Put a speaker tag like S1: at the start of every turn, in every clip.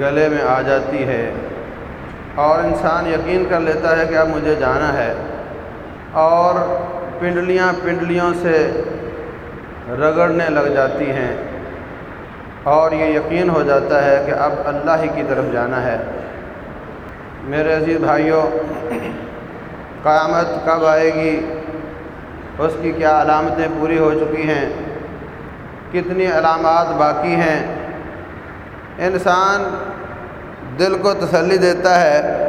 S1: گلے میں آ جاتی ہے اور انسان یقین کر لیتا ہے کہ اب مجھے جانا ہے اور پنڈلیاں پنڈلیوں سے رگڑنے لگ جاتی ہیں اور یہ یقین ہو جاتا ہے کہ اب اللہ ہی کی طرف جانا ہے۔ میرے عزیز بھائیوں، قیامت کب آئے گی؟ اس کی کیا علامتیں پوری ہو چکی ہیں؟ کتنی علامات باقی ہیں؟ انسان دل کو تسلی دیتا ہے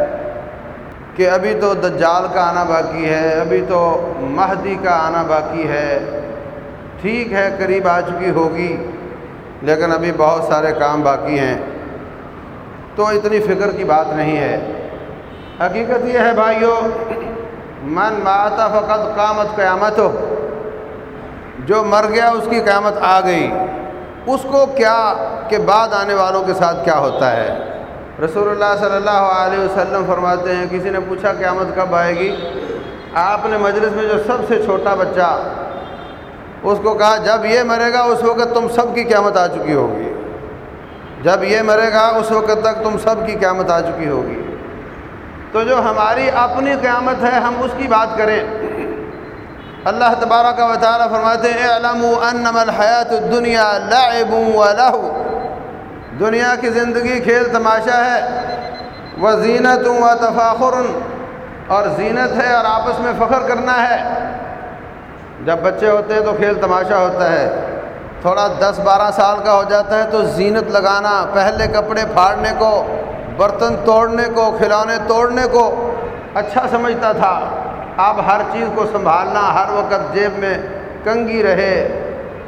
S1: کہ ابھی تو دجال کا آنا باقی ہے، ابھی تو مہدی کا آنا باقی ہے۔ ٹھیک ہے، قریب آ چکی ہوگی، لیکن ابھی بہت سارے کام باقی ہیں۔ تو اتنی فکر کی بات نہیں ہے۔ حقیقت یہ ہے بھائیو، من ماتا فقط قامت قیامت ہو جو مر گیا، اس کی قیامت آ گئی۔ اس کو کیا کہ بعد آنے والوں کے ساتھ کیا ہوتا ہے؟ رسول اللہ صلی اللہ علیہ وسلم فرماتے ہیں، کسی نے پوچھا قیامت کب آئے گی؟ آپ نے مجلس میں جو سب سے چھوٹا بچہ، اس کو کہا، جب یہ مرے گا، اس وقت تم سب کی قیامت آ چکی ہوگی۔ جب یہ مرے گا، اس وقت تک تم سب کی قیامت آ چکی ہوگی۔ تو جو ہماری اپنی قیامت ہے، ہم اس کی بات کریں۔ اللہ تبارہ کا وطالعہ فرماتے ہیں علم انم الحیات الدنیا لعب و لہو۔ دنیا کی زندگی کھیل تماشا ہے۔ وہ زینت و تفاخر اور زینت ہے اور آپس میں فخر کرنا ہے۔ جب بچے ہوتے ہیں تو کھیل تماشا ہوتا ہے۔ تھوڑا دس بارہ سال کا ہو جاتا ہے تو زینت لگانا، پہلے کپڑے پھاڑنے کو، برتن توڑنے کو، کھلونے توڑنے کو اچھا سمجھتا تھا۔ اب ہر چیز کو سنبھالنا، ہر وقت جیب میں کنگھی رہے،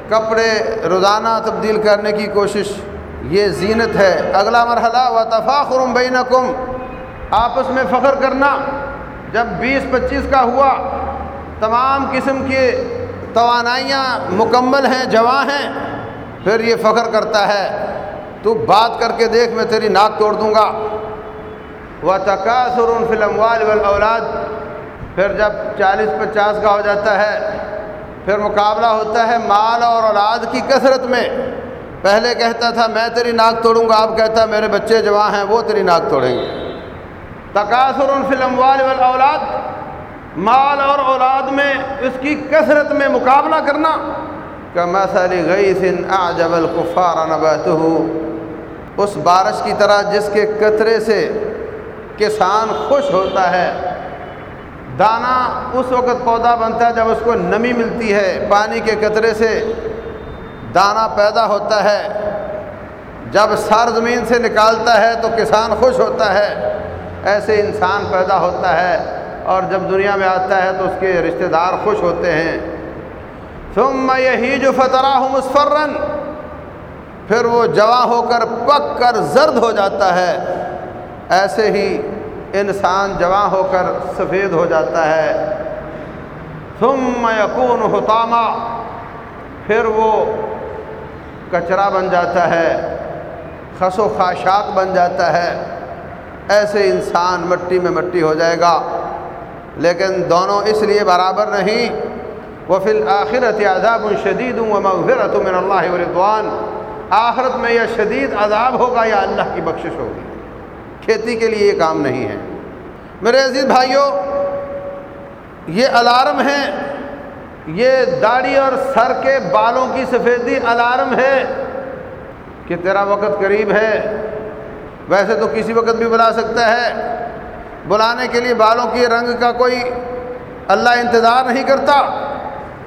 S1: کپڑے روزانہ تبدیل کرنے کی کوشش۔ یہ زینت ہے۔ اگلا مرحلہ و تفاخر بینکم آپس میں فخر کرنا۔ جب بیس پچیس کا ہوا، تمام قسم کی توانائیاں مکمل ہیں جواں ہیں، پھر یہ فخر کرتا ہے۔ تو بات کر کے دیکھ، میں تیری ناک توڑ دوں گا۔ وہ تقاصر فلم والاولاد پھر جب چالیس پچاس کا ہو جاتا ہے، پھر مقابلہ ہوتا ہے مال اور اولاد کی کثرت میں۔ پہلے کہتا تھا، میں تیری ناک توڑوں گا. اب کہتا میرے بچے جوان ہیں وہ تیری ناک توڑیں گے. تقاصر فلم والاولاد، مال اور اولاد میں اس کی کثرت میں مقابلہ کرنا. کہ مثلی غیث اعجب القفار نباتہ اس بارش کی طرح جس کے قطرے سے کسان خوش ہوتا ہے دانہ اس وقت پودا بنتا ہے جب اس کو نمی ملتی ہے. پانی کے قطرے سے دانہ پیدا ہوتا ہے۔ جب سر زمین سے نکالتا ہے تو کسان خوش ہوتا ہے۔ ایسے انسان پیدا ہوتا ہے اور جب دنیا میں آتا ہے تو اس کے رشتہ دار خوش ہوتے ہیں۔ ثم یہی جو فترا ہوں مسفرن پھر وہ جواں ہو کر پک کر زرد ہو جاتا ہے۔ ایسے ہی انسان جواں ہو کر سفید ہو جاتا ہے۔ ثم یکون حتامہ پھر وہ کچرا بن جاتا ہے، خس و خاشاک بن جاتا ہے، ایسے انسان مٹی میں مٹی ہو جائے گا۔ لیکن دونوں اس لیے برابر نہیں۔ وہ فی الآخرت عذاب شدید و مغفرت من اللہ وردوان آخرت میں یا شدید عذاب ہوگا یا اللہ کی بخشش ہوگی؟ کھیتی کے لیے یہ کام نہیں ہے۔ میرے عزیز بھائیوں یہ الارم ہیں۔ یہ داڑھی اور سر کے بالوں کی سفیدی الارم ہے کہ تیرا وقت قریب ہے۔ ویسے تو کسی وقت بھی بلا سکتا ہے۔ بلانے کے لیے بالوں کے رنگ کا کوئی اللہ انتظار نہیں کرتا۔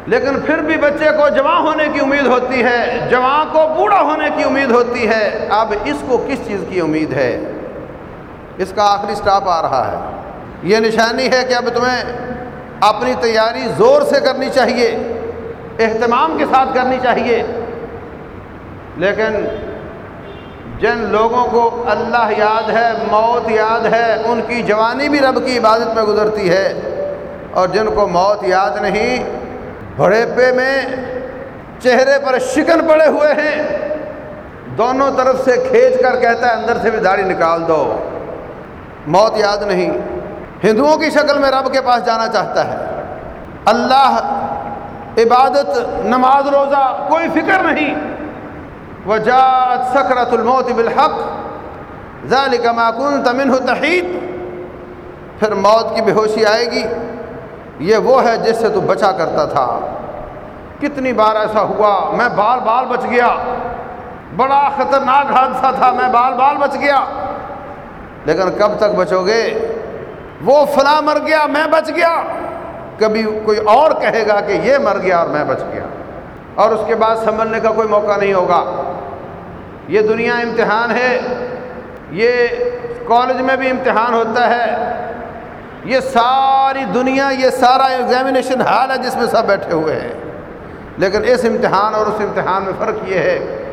S1: لیکن پھر بھی بچے کو جوان ہونے کی امید ہوتی ہے۔ جوان کو بوڑھا ہونے کی امید ہوتی ہے۔ اب اس کو کس چیز کی امید ہے؟ اس کا آخری سٹاپ آ رہا ہے۔ یہ نشانی ہے کہ اب تمہیں اپنی تیاری زور سے کرنی چاہیے، اہتمام کے ساتھ کرنی چاہیے۔ لیکن جن لوگوں کو اللہ یاد ہے، موت یاد ہے، ان کی جوانی بھی رب کی عبادت میں گزرتی ہے۔ اور جن کو موت یاد نہیں بڑے پے میں چہرے پر شکن پڑے ہوئے ہیں۔ دونوں طرف سے کھینچ کر کہتا ہے، اندر سے بھی داڑھی نکال دو۔ موت یاد نہیں۔ ہندوؤں کی شکل میں رب کے پاس جانا چاہتا ہے۔ اللہ عبادت، نماز، روزہ، کوئی فکر نہیں۔ وجات سکرت الموت بالحق، ذالک ما کنت منہ تحید پھر موت کی بے ہوشی آئے گی۔ یہ وہ ہے جس سے تو بچا کرتا تھا۔ کتنی بار ایسا ہوا؟ میں بال بال بچ گیا۔ بڑا خطرناک حادثہ تھا۔ میں بال بال بچ گیا۔ لیکن کب تک بچو گے؟ وہ فلاں مر گیا، میں بچ گیا۔ کبھی کوئی اور کہے گا کہ یہ مر گیا اور میں بچ گیا۔ اور اس کے بعد سنبھلنے کا کوئی موقع نہیں ہوگا۔ یہ دنیا امتحان ہے۔ یہ کالج میں بھی امتحان ہوتا ہے۔ یہ ساری دنیا، یہ سارا ایگزامینیشن ہال ہے جس میں سب بیٹھے ہوئے ہیں۔ لیکن اس امتحان اور اس امتحان میں فرق یہ ہے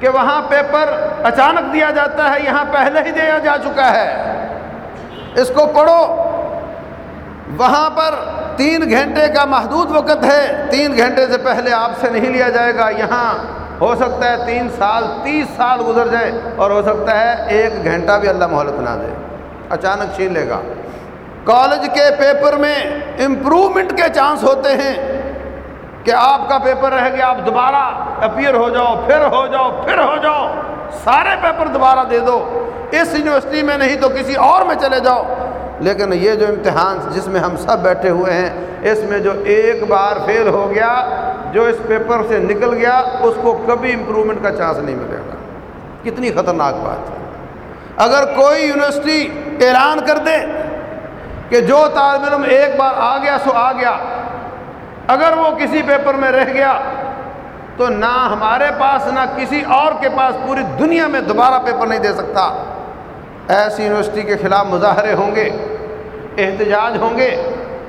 S1: کہ وہاں پیپر اچانک دیا جاتا ہے، یہاں پہلے ہی دیا جا چکا ہے۔ اس کو پڑھو۔ وہاں پر تین گھنٹے کا محدود وقت ہے۔ تین گھنٹے سے پہلے آپ سے نہیں لیا جائے گا۔ یہاں ہو سکتا ہے تین سال، تیس سال گزر جائے اور ہو سکتا ہے ایک گھنٹہ بھی اللہ مہلت نہ دے۔ اچانک چھین لے گا۔ کالج کے پیپر میں امپرومنٹ کے چانس ہوتے ہیں کہ آپ کا پیپر رہ گیا، آپ دوبارہ اپیئر ہو جاؤ، پھر ہو جاؤ، پھر ہو جاؤ۔ سارے پیپر دوبارہ دے دو۔ اس یونیورسٹی میں نہیں تو کسی اور میں چلے جاؤ۔ لیکن یہ جو امتحان جس میں ہم سب بیٹھے ہوئے ہیں، اس میں جو ایک بار فیل ہو گیا، جو اس پیپر سے نکل گیا، اس کو کبھی امپرومنٹ کا چانس نہیں ملے گا۔ کتنی خطرناک بات ہے۔ اگر کوئی یونیورسٹی اعلان کر دے کہ جو طالب علم ایک بار آ گیا سو آ گیا۔ اگر وہ کسی پیپر میں رہ گیا، تو نہ ہمارے پاس، نہ کسی اور کے پاس پوری دنیا میں دوبارہ پیپر نہیں دے سکتا۔ ایسی یونیورسٹی کے خلاف مظاہرے ہوں گے، احتجاج ہوں گے،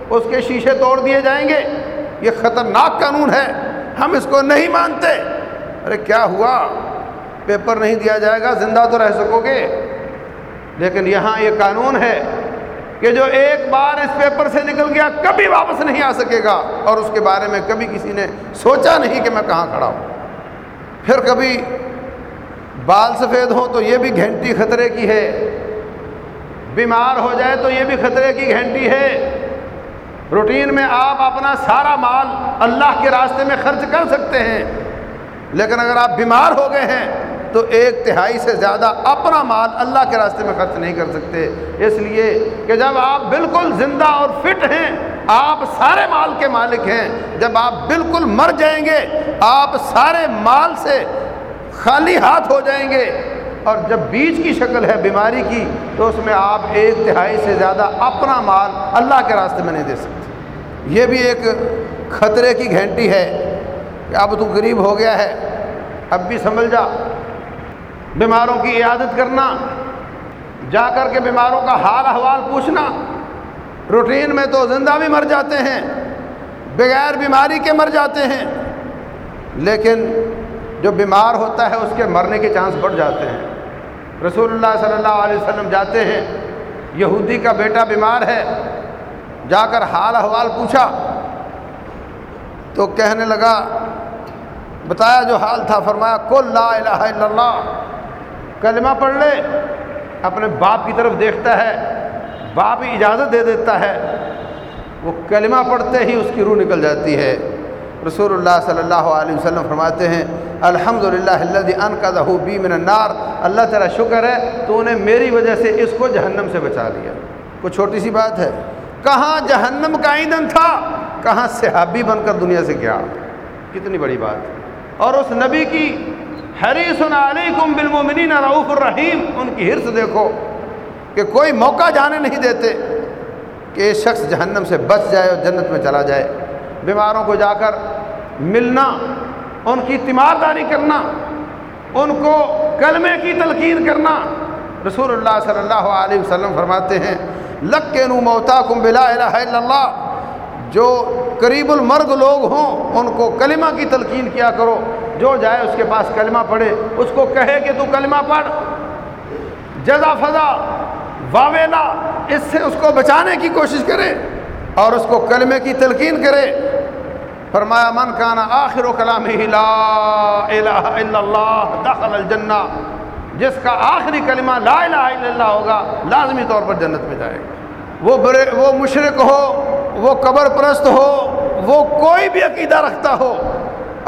S1: اس کے شیشے توڑ دیے جائیں گے۔ یہ خطرناک قانون ہے، ہم اس کو نہیں مانتے۔ ارے کیا ہوا؟ پیپر نہیں دیا جائے گا، زندہ تو رہ سکو گے۔ لیکن یہاں یہ قانون ہے کہ جو ایک بار اس پیپر سے نکل گیا، کبھی واپس نہیں آ سکے گا۔ اور اس کے بارے میں کبھی کسی نے سوچا نہیں کہ میں کہاں کھڑا ہوں۔ پھر کبھی بال سفید ہوں تو یہ بھی گھنٹی خطرے کی ہے۔ بیمار ہو جائے تو یہ بھی خطرے کی گھنٹی ہے۔ روٹین میں آپ اپنا سارا مال اللہ کے راستے میں خرچ کر سکتے ہیں۔ لیکن اگر آپ بیمار ہو گئے ہیں تو ایک تہائی سے زیادہ اپنا مال اللہ کے راستے میں خرچ نہیں کر سکتے۔ اس لیے کہ جب آپ بالکل زندہ اور فٹ ہیں، آپ سارے مال کے مالک ہیں۔ جب آپ بالکل مر جائیں گے، آپ سارے مال سے خالی ہاتھ ہو جائیں گے۔ اور جب بیچ کی شکل ہے بیماری کی تو اس میں آپ ایک تہائی سے زیادہ اپنا مال اللہ کے راستے میں نہیں دے سکتے۔ یہ بھی ایک خطرے کی گھنٹی ہے کہ اب تو غریب ہو گیا ہے، اب بھی سنبھل جا۔ بیماروں کی عیادت کرنا، جا کر کے بیماروں کا حال احوال پوچھنا۔ روٹین میں تو زندہ بھی مر جاتے ہیں، بغیر بیماری کے مر جاتے ہیں۔ لیکن جو بیمار ہوتا ہے، اس کے مرنے کے چانس بڑھ جاتے ہیں۔ رسول اللہ صلی اللہ علیہ وسلم جاتے ہیں، یہودی کا بیٹا بیمار ہے، جا کر حال احوال پوچھا، تو کہنے لگا، بتایا جو حال تھا، فرمایا کل لا الہ الا اللہ، کلمہ پڑھ لے، اپنے باپ کی طرف دیکھتا ہے، باپ اجازت دے دیتا ہے، وہ کلمہ پڑھتے ہی اس کی روح نکل جاتی ہے۔ رسول اللہ صلی اللہ علیہ وسلم فرماتے ہیں الحمد للہ ان کا بی من النار اللہ تعالیٰ شکر ہے تو انہیں میری وجہ سے اس کو جہنم سے بچا لیا کوئی چھوٹی سی بات ہے، کہاں جہنم کا ایندھن تھا؟ کہاں صحابی بن کر دنیا سے گیا؟ کتنی بڑی بات اور اس نبی کی حریص علیکم بالمؤمنین رعوف الرحیم ان کی حرص دیکھو کہ کوئی موقع جانے نہیں دیتے کہ یہ شخص جہنم سے بچ جائے اور جنت میں چلا جائے۔ بیماروں کو جا کر ملنا، ان کی تیمارداری کرنا، ان کو کلمے کی تلقین کرنا۔ رسول اللہ صلی اللہ علیہ وسلم فرماتے ہیں لک کے نو موتا کم بلا الہ الا اللہ۔ جو قریب المرگ لوگ ہوں، ان کو کلمہ کی تلقین کیا کرو۔ جو جائے اس کے پاس کلمہ پڑھے، اس کو کہے کہ تو کلمہ پڑھ۔ جزا فضا واویلا، اس سے اس کو بچانے کی کوشش کرے اور اس کو کلمے کی تلقین کرے۔ فرمایا، من کانا آخر و کلام لا الہ الا اللہ دخل الجنہ، جس کا آخری کلمہ لا الہ الا اللہ ہوگا، لازمی طور پر جنت میں جائے گا۔ وہ برے، وہ مشرق ہو، وہ قبر پرست ہو، وہ کوئی بھی عقیدہ رکھتا ہو،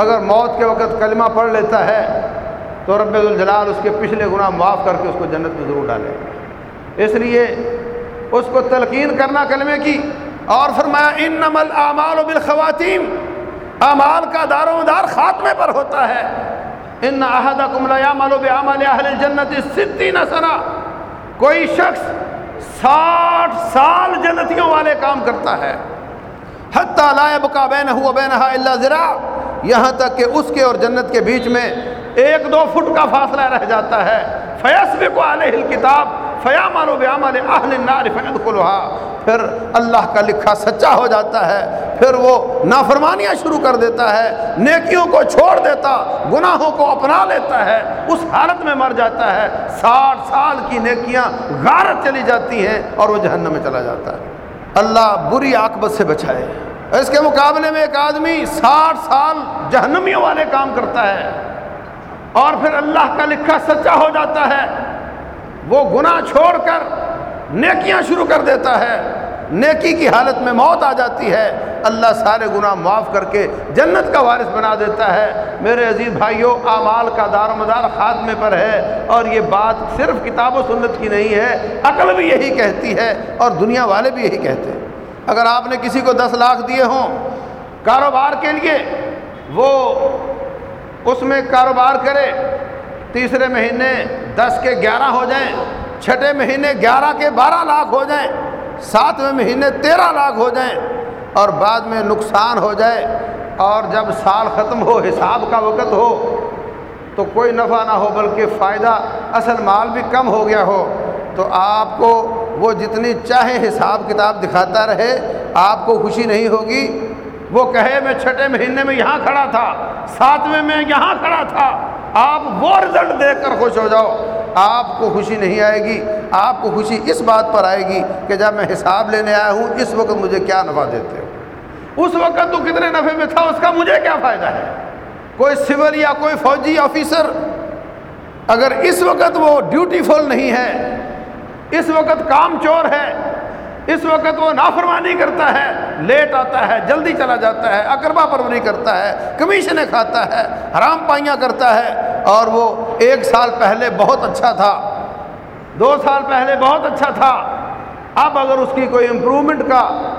S1: اگر موت کے وقت کلمہ پڑھ لیتا ہے، تو رب الجلال اس کے پچھلے گناہ معاف کر کے اس کو جنت میں ضرور ڈالے گا۔ اس لیے اس کو تلقین کرنا کلمے کی اور فرمایا ان نمل اعمال و بالخواتین اعمال کا دار و مدار خاتمے پر ہوتا ہے۔ ان احد کملا ملو بمال جنت سدی نسرا کوئی شخص ساٹھ سال جنتیوں والے کام کرتا ہے۔ حتیٰ لائب کا بین ہوا بین اللہ ذرا۔ یہاں تک کہ اس کے اور جنت کے بیچ میں ایک دو فٹ کا فاصلہ رہ جاتا ہے۔ فیصب کو علیہ کتاب فیا مانو بیامل اہل النار فید پھر اللہ کا لکھا سچا ہو جاتا ہے، پھر وہ نافرمانیاں شروع کر دیتا ہے، نیکیوں کو چھوڑ دیتا، گناہوں کو اپنا لیتا ہے، اس حالت میں مر جاتا ہے۔ ساٹھ سال کی نیکیاں غارت چلی جاتی ہیں اور وہ جہنم میں چلا جاتا ہے۔ اللہ بری عاقبت سے بچائے۔ اس کے مقابلے میں ایک آدمی ساٹھ سال جہنمیوں والے کام کرتا ہے اور پھر اللہ کا لکھا سچا ہو جاتا ہے۔ وہ گناہ چھوڑ کر نیکیاں شروع کر دیتا ہے۔ نیکی کی حالت میں موت آ جاتی ہے۔ اللہ سارے گناہ معاف کر کے جنت کا وارث بنا دیتا ہے۔ میرے عزیز بھائیوں اعمال کا دار و مدار خاتمے پر ہے۔ اور یہ بات صرف کتاب و سنت کی نہیں ہے، عقل بھی یہی کہتی ہے اور دنیا والے بھی یہی کہتے ہیں۔ اگر آپ نے کسی کو دس لاکھ دیے ہوں کاروبار کے لیے، وہ اس میں کاروبار کرے، تیسرے مہینے دس کے گیارہ ہو جائیں۔ چھٹے مہینے گیارہ کے بارہ لاکھ ہو جائیں، ساتویں مہینے تیرہ لاکھ ہو جائیں اور بعد میں نقصان ہو جائے اور جب سال ختم ہو، حساب کا وقت ہو، تو کوئی نفع نہ ہو بلکہ فائدہ اصل مال بھی کم ہو گیا ہو۔ تو آپ کو وہ جتنی چاہے حساب کتاب دکھاتا رہے، آپ کو خوشی نہیں ہوگی۔ وہ کہے، میں چھٹے مہینے میں یہاں کھڑا تھا، ساتویں میں یہاں کھڑا تھا، آپ وہ رزلٹ دیکھ کر خوش ہو جاؤ۔ آپ کو خوشی نہیں آئے گی، آپ کو خوشی اس بات پر آئے گی کہ جب میں حساب لینے آیا ہوں، اس وقت مجھے کیا نفع دیتے ہو؟ اس وقت تو کتنے نفع میں تھا، اس کا مجھے کیا فائدہ ہے؟ کوئی سول یا کوئی فوجی آفیسر اگر اس وقت وہ ڈیوٹی فل نہیں ہے، اس وقت کام چور ہے اس وقت وہ نافرمانی کرتا ہے، لیٹ آتا ہے، جلدی چلا جاتا ہے اکربا پروری کرتا ہے، کمیشنیں کھاتا ہے، حرام پائیاں کرتا ہے۔ اور وہ ایک سال پہلے بہت اچھا تھا۔ دو سال پہلے بہت اچھا تھا۔ اب اگر اس کی کوئی امپرومنٹ کا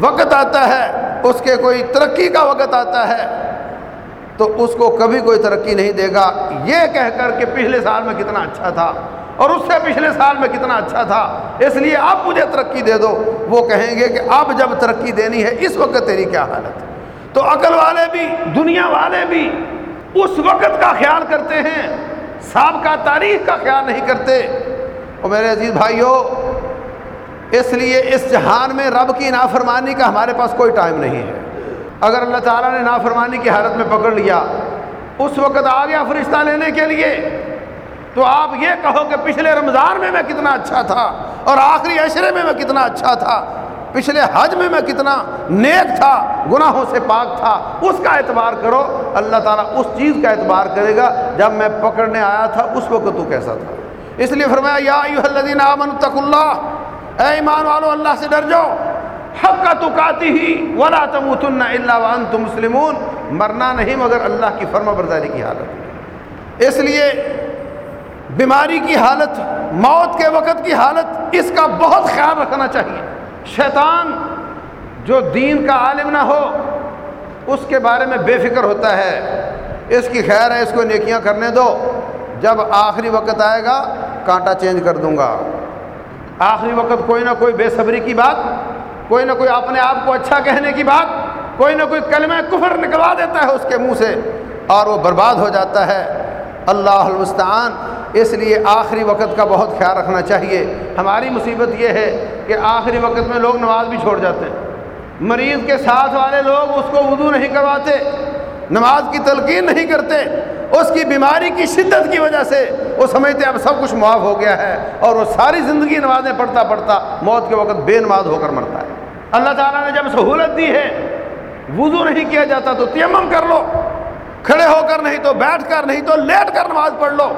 S1: وقت آتا ہے، اس کے کوئی ترقی کا وقت آتا ہے، تو اس کو کبھی کوئی ترقی نہیں دے گا۔ یہ کہہ کر کہ پچھلے سال میں کتنا اچھا تھا۔ اور اس سے پچھلے سال میں کتنا اچھا تھا، اس لیے اب مجھے ترقی دے دو۔ وہ کہیں گے کہ اب جب ترقی دینی ہے، اس وقت تیری کیا حالت ہے؟ تو عقل والے بھی، دنیا والے بھی اس وقت کا خیال کرتے ہیں۔ سابقہ تاریخ کا خیال نہیں کرتے۔ اور میرے عزیز بھائیوں اس لیے اس جہان میں رب کی نافرمانی کا ہمارے پاس کوئی ٹائم نہیں ہے۔ اگر اللہ تعالیٰ نے نافرمانی کی حالت میں پکڑ لیا، اس وقت آ گیا فرشتہ لینے کے لیے۔ تو آپ یہ کہو کہ پچھلے رمضان میں میں کتنا اچھا تھا اور آخری عشرے میں میں کتنا اچھا تھا، پچھلے حج میں میں کتنا نیک تھا، گناہوں سے پاک تھا، اس کا اعتبار کرو، اللہ تعالیٰ اس چیز کا اعتبار کرے گا جب میں پکڑنے آیا تھا، اس وقت تو کیسا تھا۔ اس لیے فرمایا، یا الذین آمنوا اللہ، اے ایمان والو، اللہ سے ڈر جاؤ۔ حق کا تو کاتی ہی، ولا تموتن الا وانتم مسلمون۔ مرنا نہیں مگر اللہ کی فرما برداری کی حالت۔ اس لیے بیماری کی حالت، موت کے وقت کی حالت، اس کا بہت خیال رکھنا چاہیے۔ شیطان جو دین کا عالم نہ ہو، اس کے بارے میں بے فکر ہوتا ہے۔ اس کی خیر ہے، اس کو نیکیاں کرنے دو۔ جب آخری وقت آئے گا، کانٹا چینج کر دوں گا۔ آخری وقت کوئی نہ کوئی بے صبری کی بات، کوئی نہ کوئی اپنے آپ کو اچھا کہنے کی بات، کوئی نہ کوئی کلمہ کفر نکلوا دیتا ہے اس کے منہ سے اور وہ برباد ہو جاتا ہے۔ اللہ المستعان۔ اس لیے آخری وقت کا بہت خیال رکھنا چاہیے۔ ہماری مصیبت یہ ہے کہ آخری وقت میں لوگ نماز بھی چھوڑ جاتے ہیں۔ مریض کے ساتھ والے لوگ اس کو وضو نہیں کرواتے، نماز کی تلقین نہیں کرتے۔ اس کی بیماری کی شدت کی وجہ سے وہ سمجھتے اب سب کچھ معاف ہو گیا ہے اور وہ ساری زندگی نمازیں پڑھتا پڑھتا موت کے وقت بے نماز ہو کر مرتا ہے۔ اللہ تعالیٰ نے جب سہولت دی ہے، وضو نہیں کیا جاتا تو تیمم کر لو۔ کھڑے ہو کر نہیں تو بیٹھ کر نہیں تو لیٹ کر نماز پڑھ لو۔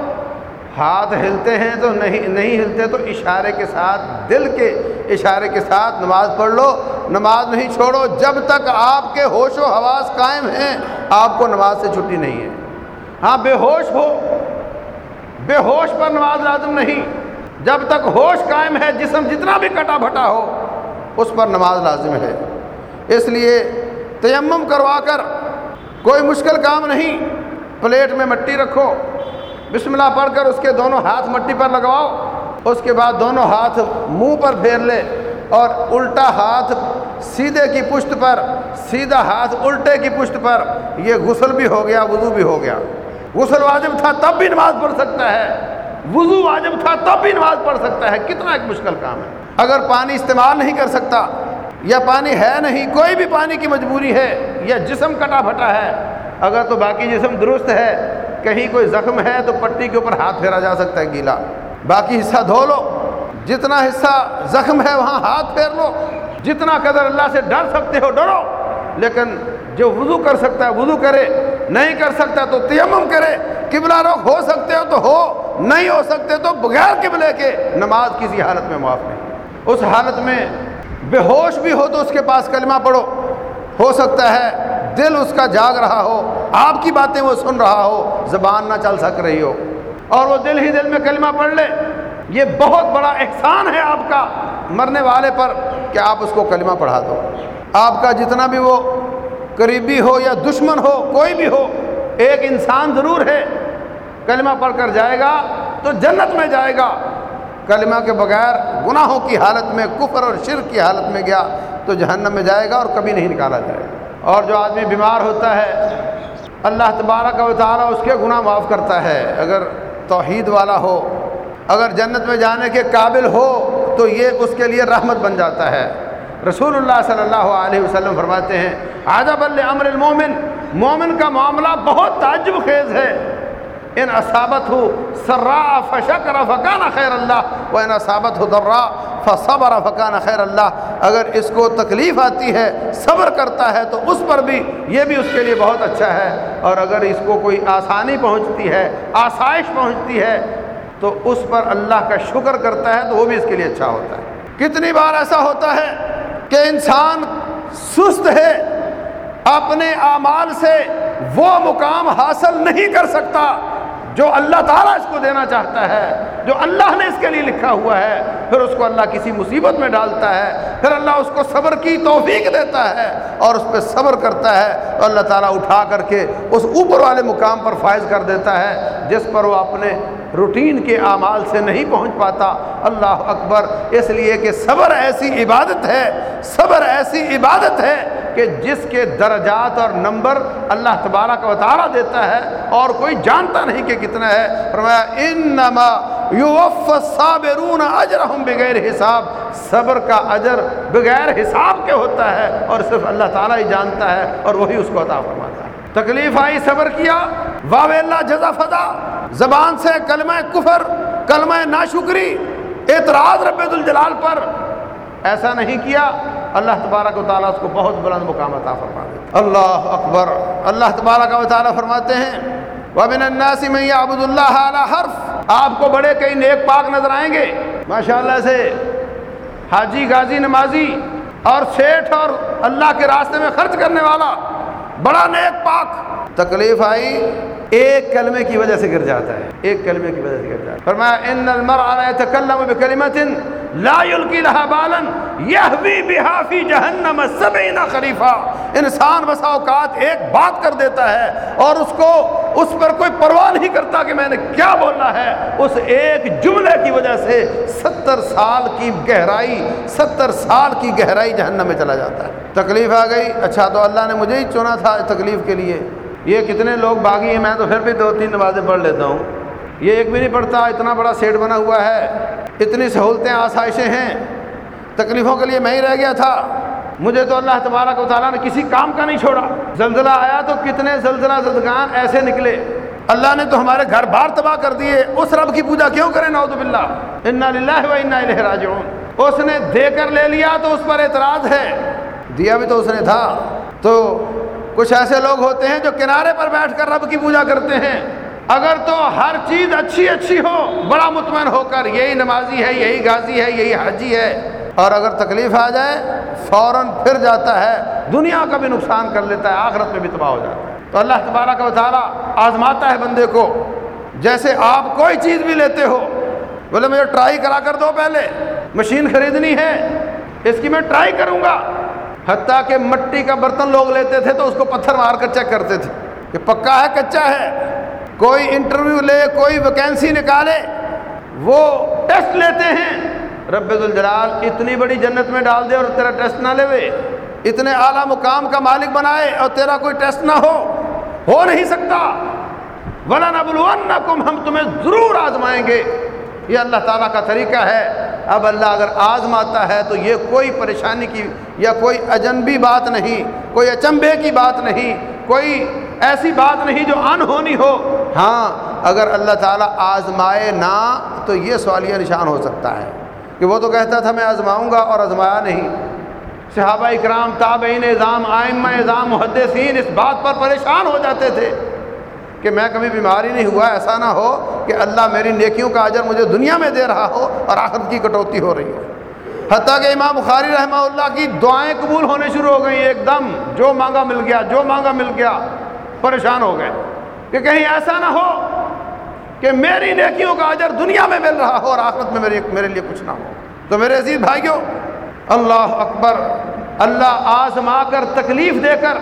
S1: ہاتھ ہلتے ہیں تو نہیں نہیں ہلتے تو اشارے کے ساتھ دل کے اشارے کے ساتھ نماز پڑھ لو، نماز نہیں چھوڑو، جب تک آپ کے ہوش و حواس قائم ہیں، آپ کو نماز سے چھٹی نہیں ہے۔ ہاں بے ہوش ہو، بے ہوش پر نماز لازم نہیں۔ جب تک ہوش قائم ہے، جسم جتنا بھی کٹا بھٹا ہو، اس پر نماز لازم ہے۔ اس لیے تیمم کروا کر، کوئی مشکل کام نہیں، پلیٹ میں مٹی رکھو۔ بسم اللہ پڑھ کر اس کے دونوں ہاتھ مٹی پر لگواؤ، اس کے بعد دونوں ہاتھ منہ پر پھیر لے اور الٹا ہاتھ سیدھے کی پشت پر، سیدھا ہاتھ الٹے کی پشت پر۔ یہ غسل بھی ہو گیا، وضو بھی ہو گیا۔ غسل واجب تھا تب بھی نماز پڑھ سکتا ہے۔ وضو واجب تھا تب بھی نماز پڑھ سکتا ہے۔ کتنا ایک مشکل کام ہے۔ اگر پانی استعمال نہیں کر سکتا یا پانی ہے نہیں، کوئی بھی پانی کی مجبوری ہے یا جسم کٹا پھٹا ہے۔ اگر تو باقی جسم درست ہے کہیں کوئی زخم ہے تو پٹی کے اوپر ہاتھ پھیرا جا سکتا ہے، گیلا۔ باقی حصہ دھو لو۔ جتنا حصہ زخم ہے، وہاں ہاتھ پھیر لو۔ جتنا قدر اللہ سے ڈر سکتے ہو، ڈرو۔ لیکن جو وضو کر سکتا ہے، وضو کرے۔ نہیں کر سکتا تو تیمم کرے۔ قبلہ رخ ہو سکتے ہو تو ہو۔ نہیں ہو سکتے تو بغیر قبلے کے نماز کسی حالت میں معاف نہیں۔ اس حالت میں بے ہوش بھی ہو تو اس کے پاس کلمہ پڑھو۔ ہو سکتا ہے دل اس کا جاگ رہا ہو، آپ کی باتیں وہ سن رہا ہو، زبان نہ چل سک رہی ہو۔ اور وہ دل ہی دل میں کلمہ پڑھ لے۔ یہ بہت بڑا احسان ہے آپ کا۔ مرنے والے پر کہ آپ اس کو کلمہ پڑھا دو۔ آپ کا جتنا بھی وہ قریبی ہو یا دشمن ہو، کوئی بھی ہو، ایک انسان ضرور ہے۔ کلمہ پڑھ کر جائے گا تو جنت میں جائے گا۔ کلمہ کے بغیر گناہوں کی حالت میں، کفر اور شرک کی حالت میں گیا تو جہنم میں جائے گا اور کبھی نہیں نکالا جائے گا۔ اور جو آدمی بیمار ہوتا ہے، اللہ تبارہ کا تعالیٰ اس کے گناہ معاف کرتا ہے۔ اگر توحید والا ہو، اگر جنت میں جانے کے قابل ہو، تو یہ اس کے لیے رحمت بن جاتا ہے۔ رسول اللہ صلی اللہ علیہ وسلم فرماتے ہیں آجب الامر المومن، مومن کا معاملہ بہت تعجب خیز ہے۔ ان اصابت ہو سرا فشکر فقان خیر اللہ، و ان اصابت ہو درا فصبر فقان خیر اللہ اگر اس کو تکلیف آتی ہے، صبر کرتا ہے، تو اس پر بھی، یہ بھی اس کے لیے بہت اچھا ہے۔ اور اگر اس کو کوئی آسانی پہنچتی ہے، آسائش پہنچتی ہے، تو اس پر اللہ کا شکر کرتا ہے، تو وہ بھی اس کے لیے اچھا ہوتا ہے۔ کتنی بار ایسا ہوتا ہے کہ انسان سست ہے، اپنے اعمال سے وہ مقام حاصل نہیں کر سکتا جو اللہ تعالیٰ اس کو دینا چاہتا ہے۔ جو اللہ نے اس کے لیے لکھا ہوا ہے، پھر اس کو اللہ کسی مصیبت میں ڈالتا ہے، پھر اللہ اس کو صبر کی توفیق دیتا ہے اور اس پہ صبر کرتا ہے، تو اللہ تعالیٰ اٹھا کر کے اس اوپر والے مقام پر فائز کر دیتا ہے، جس پر وہ اپنے روٹین کے اعمال سے نہیں پہنچ پاتا۔ اللہ اکبر، اس لیے کہ صبر ایسی عبادت ہے، صبر ایسی عبادت ہے کہ جس کے درجات اور نمبر اللہ تبارہ کا وطارہ دیتا ہے اور کوئی جانتا نہیں کہ کتنا ہے۔ فرمایا، انما یوف الصابرون اجرهم بغیر حساب، صبر کا اجر بغیر حساب کے ہوتا ہے اور صرف اللہ تعالیٰ ہی جانتا ہے اور وہی اس کو عطا فرماتا ہے۔ تکلیف آئی، صبر کیا واو اللہ، جزا فضا زبان سے کلمہ کفر، کلمہ ناشکری، اعتراض رب الجلال پر۔ ایسا نہیں کیا، اللہ تبارک و تعالیٰ اس کو بہت بلند مقام عطا فرما دے اللہ اکبر۔ اللہ تبارک و تعالیٰ فرماتے ہیں وبن الناس میں عبد اللہ علیہ حرف۔ آپ کو بڑے کئی نیک پاک نظر آئیں گے۔ ماشاء اللہ سے حاجی، غازی، نمازی اور سیٹھ اور اللہ کے راستے میں خرچ کرنے والا بڑا نیک پاک۔ تکلیف آئی، ایک کلمے کی وجہ سے گر جاتا ہے۔ ایک کلمے کی وجہ سے گر جاتا ہے۔ فرمایا، ان المرء لا يتكلم بكلمه لا يلقي لها بالا يهوي بها في جهنم 70 خريفا انسان بس اوقات ایک بات کر دیتا ہے اور اس کو اس پر کوئی پرواہ نہیں کرتا کہ میں نے کیا بولنا ہے۔ اس ایک جملے کی وجہ سے ستر سال کی گہرائی، ستر سال کی گہرائی جہنم میں چلا جاتا ہے۔ تکلیف آ گئی۔ اچھا تو اللہ نے مجھے ہی چنا تھا تکلیف کے لیے۔ یہ کتنے لوگ باغی ہیں؟ میں تو پھر بھی دو تین نمازیں پڑھ لیتا ہوں۔ یہ ایک بھی نہیں پڑھتا، اتنا بڑا سیٹ بنا ہوا ہے۔ اتنی سہولتیں، آسائشیں ہیں۔ تکلیفوں کے لیے میں ہی رہ گیا تھا۔ مجھے تو اللہ تبارک و تعالیٰ نے کسی کام کا نہیں چھوڑا۔ زلزلہ آیا تو کتنے زلزلہ زدگان ایسے نکلے۔ اللہ نے تو ہمارے گھر بار تباہ کر دیے۔ اس رب کی پوجا کیوں کریں؟ نعوذ باللہ۔ انا للہ و انا الیہ راجعون۔ اس نے دے کر لے لیا تو اس پر اعتراض ہے۔ دیا بھی تو اس نے تھا۔ تو کچھ ایسے لوگ ہوتے ہیں جو کنارے پر بیٹھ کر رب کی پوجا کرتے ہیں۔ اگر تو ہر چیز اچھی اچھی ہو، بڑا مطمئن ہو کر یہی نمازی ہے، یہی غازی ہے، یہی حاجی ہے۔ اور اگر تکلیف آ جائے، فوراً پھر جاتا ہے، دنیا کا بھی نقصان کر لیتا ہے، آخرت میں بھی تباہ ہو جاتا ہے۔ تو اللہ تبارک و تعالیٰ آزماتا ہے بندے کو، جیسے آپ کوئی چیز بھی لیتے ہو، بولے مجھے ٹرائی کرا کر دو پہلے، مشین خریدنی ہے، اس کی میں ٹرائی کروں گا۔ حتیٰ کہ مٹی کا برتن لوگ لیتے تھے تو اس کو پتھر مار کر چیک کرتے تھے کہ پکا ہے، کچا ہے۔ کوئی انٹرویو لے، کوئی ویکینسی نکالے، وہ ٹیسٹ لیتے ہیں۔ رب الجلال اتنی بڑی جنت میں ڈال دے اور تیرا ٹیسٹ نہ لے اتنے اعلیٰ مقام کا مالک بنائے اور تیرا کوئی ٹیسٹ نہ ہو ہو نہیں سکتا۔ ولا نبل ہم تمہیں ضرور آزمائیں گے۔ یہ اللہ تعالیٰ کا طریقہ ہے۔ اب اللہ اگر آزماتا ہے تو یہ کوئی پریشانی کی یا کوئی اجنبی بات نہیں، کوئی اچمبے کی بات نہیں، کوئی ایسی بات نہیں جو ان ہونی ہو۔ ہاں اگر اللہ تعالیٰ آزمائے نہ تو یہ سوالیہ نشان ہو سکتا ہے۔ کہ وہ تو کہتا تھا میں آزماؤں گا اور آزمایا نہیں۔ صحابہ اکرام، تابعین نظام آئمہ نظام محدثین اس بات پر پریشان ہو جاتے تھے کہ میں کبھی بیماری نہیں ہوا، ایسا نہ ہو کہ اللہ میری نیکیوں کا اجر مجھے دنیا میں دے رہا ہو اور آخر کی کٹوتی ہو رہی ہو۔ حتیٰ کہ امام بخاری رحمہ اللہ کی دعائیں قبول ہونے شروع ہو گئیں، ایک دم جو مانگا مل گیا، جو مانگا مل گیا، پریشان ہو گئے کہ کہیں ایسا نہ ہو کہ میری نیکیوں کا اجر دنیا میں مل رہا ہو اور آخرت میں میرے میرے لیے کچھ نہ ہو۔ تو میرے عزیز بھائیوں، اللہ اکبر، اللہ آزما کر تکلیف دے کر